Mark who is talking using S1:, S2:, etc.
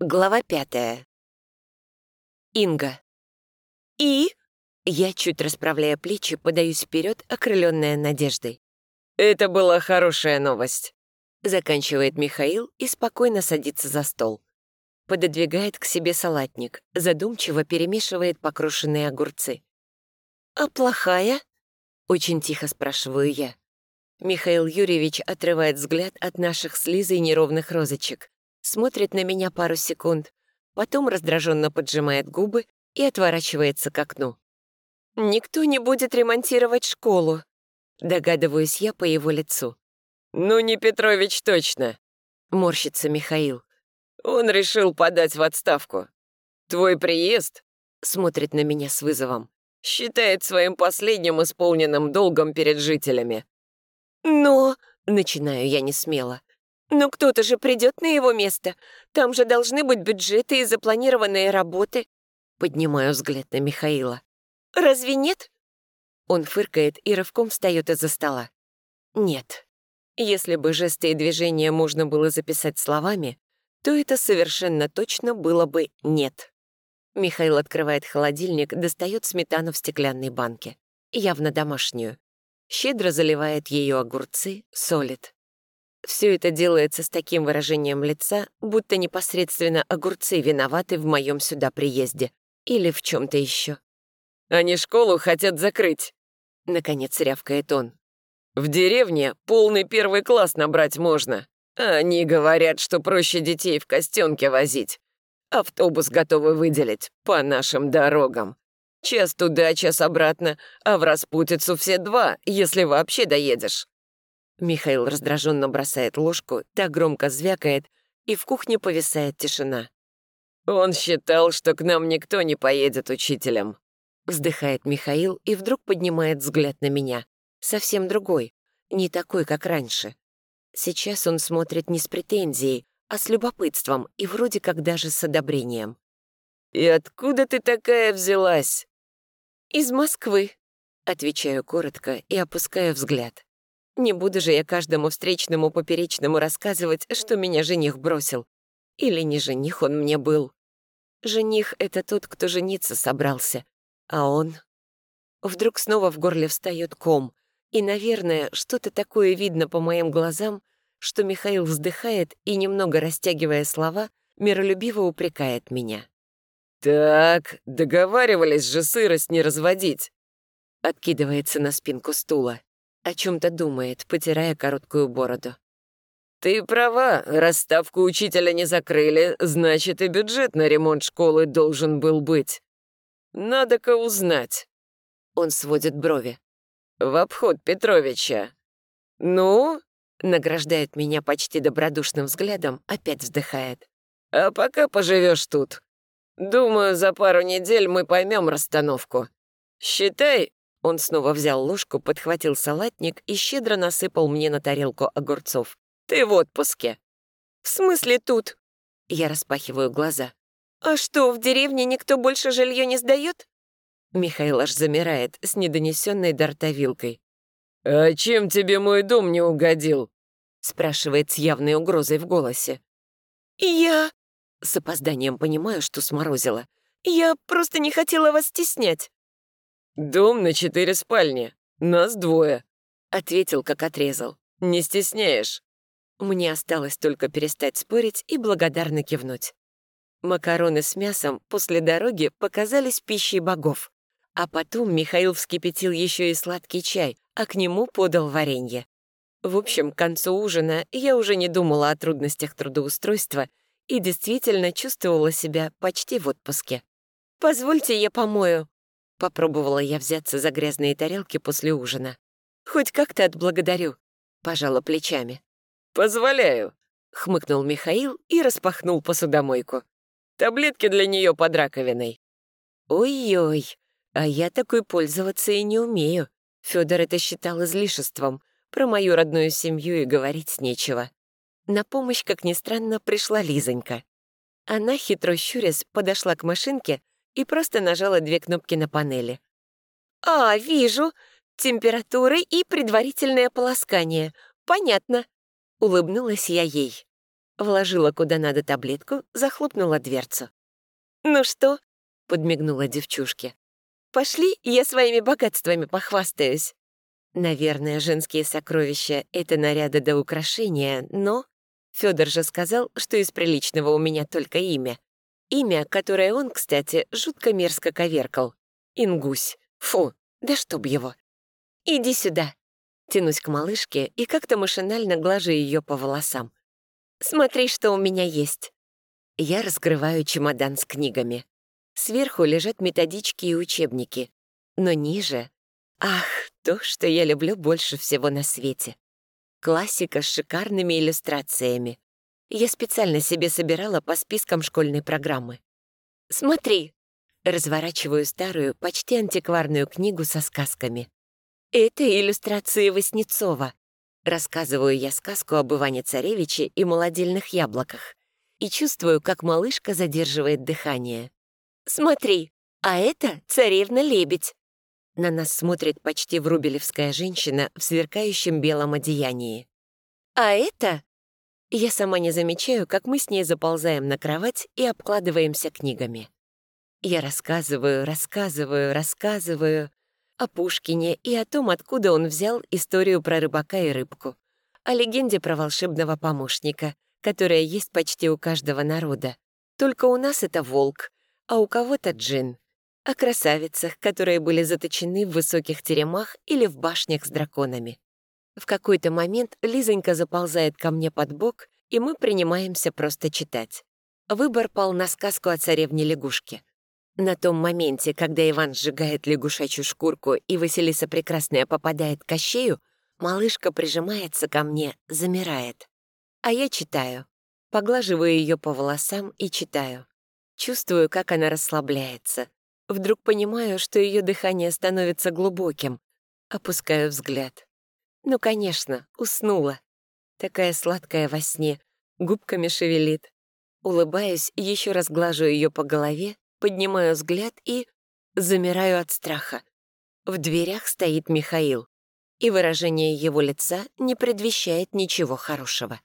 S1: Глава пятая. Инга.
S2: «И?»
S1: Я, чуть расправляя плечи, подаюсь вперед, окрыленная надеждой.
S2: «Это была хорошая новость», —
S1: заканчивает Михаил и спокойно садится за стол. Пододвигает к себе салатник, задумчиво перемешивает покрошенные огурцы.
S2: «А плохая?»
S1: — очень тихо спрашиваю я. Михаил Юрьевич отрывает взгляд от наших с Лизой неровных розочек, смотрит на меня пару секунд, потом раздраженно поджимает губы и отворачивается к окну.
S2: «Никто не будет ремонтировать школу», —
S1: догадываюсь я по его лицу.
S2: «Ну, не Петрович точно», —
S1: морщится Михаил.
S2: «Он решил подать в отставку. Твой приезд», —
S1: смотрит на меня с вызовом,
S2: «считает своим последним исполненным долгом перед жителями».
S1: «Но...» — начинаю я не смело.
S2: «Но кто-то же придет на его место. Там же должны быть бюджеты и запланированные работы».
S1: Поднимаю взгляд на Михаила.
S2: «Разве нет?»
S1: Он фыркает и рывком встает из-за стола. «Нет. Если бы жесты и движения можно было записать словами, то это совершенно точно было бы «нет». Михаил открывает холодильник, достает сметану в стеклянной банке. Явно домашнюю. Щедро заливает ее огурцы, солит. Все это делается с таким выражением лица, будто непосредственно огурцы виноваты в моем сюда приезде. Или в чем то еще.
S2: «Они школу хотят закрыть», — наконец рявкает он. «В деревне полный первый класс набрать можно. Они говорят, что проще детей в костенке возить. Автобус готовы выделить по нашим дорогам. Час туда, час обратно, а в распутицу все два, если вообще доедешь.
S1: Михаил раздраженно бросает ложку, так громко звякает, и в кухне повисает тишина.
S2: «Он считал, что к нам никто не поедет учителем»,
S1: вздыхает Михаил и вдруг поднимает взгляд на меня. Совсем другой, не такой, как раньше. Сейчас он смотрит не с претензией, а с любопытством и вроде как даже с одобрением.
S2: «И откуда ты такая взялась?»
S1: «Из Москвы», — отвечаю коротко и опускаю взгляд. Не буду же я каждому встречному поперечному рассказывать, что меня жених бросил. Или не жених он мне был. Жених — это тот, кто жениться собрался. А он... Вдруг снова в горле встает ком. И, наверное, что-то такое видно по моим глазам, что Михаил вздыхает и, немного растягивая слова, миролюбиво упрекает меня.
S2: «Так, договаривались же сырость не разводить!»
S1: Откидывается на спинку стула. О чем то думает, потирая короткую бороду.
S2: «Ты права, расставку учителя не закрыли, значит, и бюджет на ремонт школы должен был быть. Надо-ка узнать».
S1: Он сводит брови.
S2: «В обход Петровича. Ну?»
S1: Награждает меня почти добродушным взглядом, опять вздыхает.
S2: «А пока поживешь тут, Думаю, за пару недель мы поймем расстановку. Считай...» Он снова взял ложку, подхватил салатник и щедро насыпал мне на тарелку огурцов. «Ты в отпуске».
S1: «В смысле тут?» Я распахиваю глаза. «А что, в деревне никто больше жилье не сдает?» Михаил аж замирает с недонесенной до.
S2: «А чем тебе мой дом не угодил?»
S1: спрашивает с явной угрозой в голосе.
S2: «Я...»
S1: С опозданием понимаю, что сморозила.
S2: «Я просто не хотела вас стеснять». «Дом на четыре спальни. Нас двое», — ответил, как отрезал. «Не стесняешь».
S1: Мне осталось только перестать спорить и благодарно кивнуть. Макароны с мясом после дороги показались пищей богов. А потом Михаил вскипятил еще и сладкий чай, а к нему подал варенье. В общем, к концу ужина я уже не думала о трудностях трудоустройства и действительно чувствовала себя почти в отпуске. «Позвольте, я помою», — попробовала я взяться за грязные тарелки после ужина. «Хоть как-то отблагодарю», — пожала плечами.
S2: «Позволяю», —
S1: хмыкнул Михаил и распахнул посудомойку.
S2: «Таблетки для нее под раковиной».
S1: «Ой-ой, а я такой пользоваться и не умею. Федор это считал излишеством. Про мою родную семью и говорить нечего. На помощь, как ни странно, пришла Лизонька. Она, хитро щурясь, подошла к машинке и просто нажала две кнопки на панели. «А, вижу. Температуры и предварительное полоскание. Понятно». Улыбнулась я ей. Вложила куда надо таблетку, захлопнула дверцу. «Ну что?» — подмигнула девчушке. «Пошли, я своими богатствами похвастаюсь». Наверное, женские сокровища — это наряды до украшения, но... Федор же сказал, что из приличного у меня только имя. Имя, которое он, кстати, жутко мерзко коверкал. Ингусь. Фу, да чтоб его. «Иди сюда». Тянусь к малышке и как-то машинально глажу ее по волосам. «Смотри, что у меня есть». Я раскрываю чемодан с книгами. Сверху лежат методички и учебники. Но ниже... Ах, то, что я люблю больше всего на свете. Классика с шикарными иллюстрациями. Я специально себе собирала по спискам школьной программы. «Смотри!» Разворачиваю старую, почти антикварную книгу со сказками. Это иллюстрации Васнецова. Рассказываю я сказку об Иване-Царевиче и молодильных яблоках. И чувствую, как малышка задерживает дыхание. «Смотри, а это царевна-лебедь». На нас смотрит почти врубелевская женщина в сверкающем белом одеянии. «А это...» Я сама не замечаю, как мы с ней заползаем на кровать и обкладываемся книгами. Я рассказываю, рассказываю, рассказываю, о Пушкине и о том, откуда он взял историю про рыбака и рыбку, о легенде про волшебного помощника, которая есть почти у каждого народа. Только у нас это волк, а у кого-то джин. О красавицах, которые были заточены в высоких теремах или в башнях с драконами. В какой-то момент Лизонька заползает ко мне под бок, и мы принимаемся просто читать. Выбор пал на сказку о царевне-лягушке. На том моменте, когда Иван сжигает лягушачью шкурку и Василиса Прекрасная попадает к Кощею, малышка прижимается ко мне, замирает. А я читаю. Поглаживаю ее по волосам и читаю. Чувствую, как она расслабляется. Вдруг понимаю, что ее дыхание становится глубоким. Опускаю взгляд. Ну, конечно, уснула. Такая сладкая во сне, губками шевелит. Улыбаюсь, еще раз глажу ее по голове поднимаю взгляд и замираю от страха. В дверях стоит Михаил, и выражение его лица не предвещает ничего хорошего.